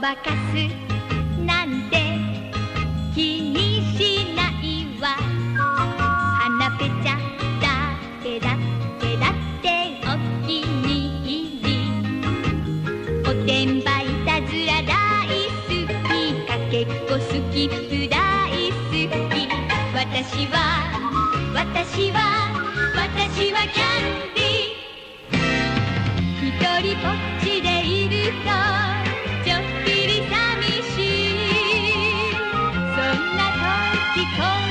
かすなんて気にしないわ。花ぺちゃだってだってだってお気に入り。おてんばいたずら大好きかけっこスキップ大好き。私は私は私はキャンディー。一人ぼっちでいるとっ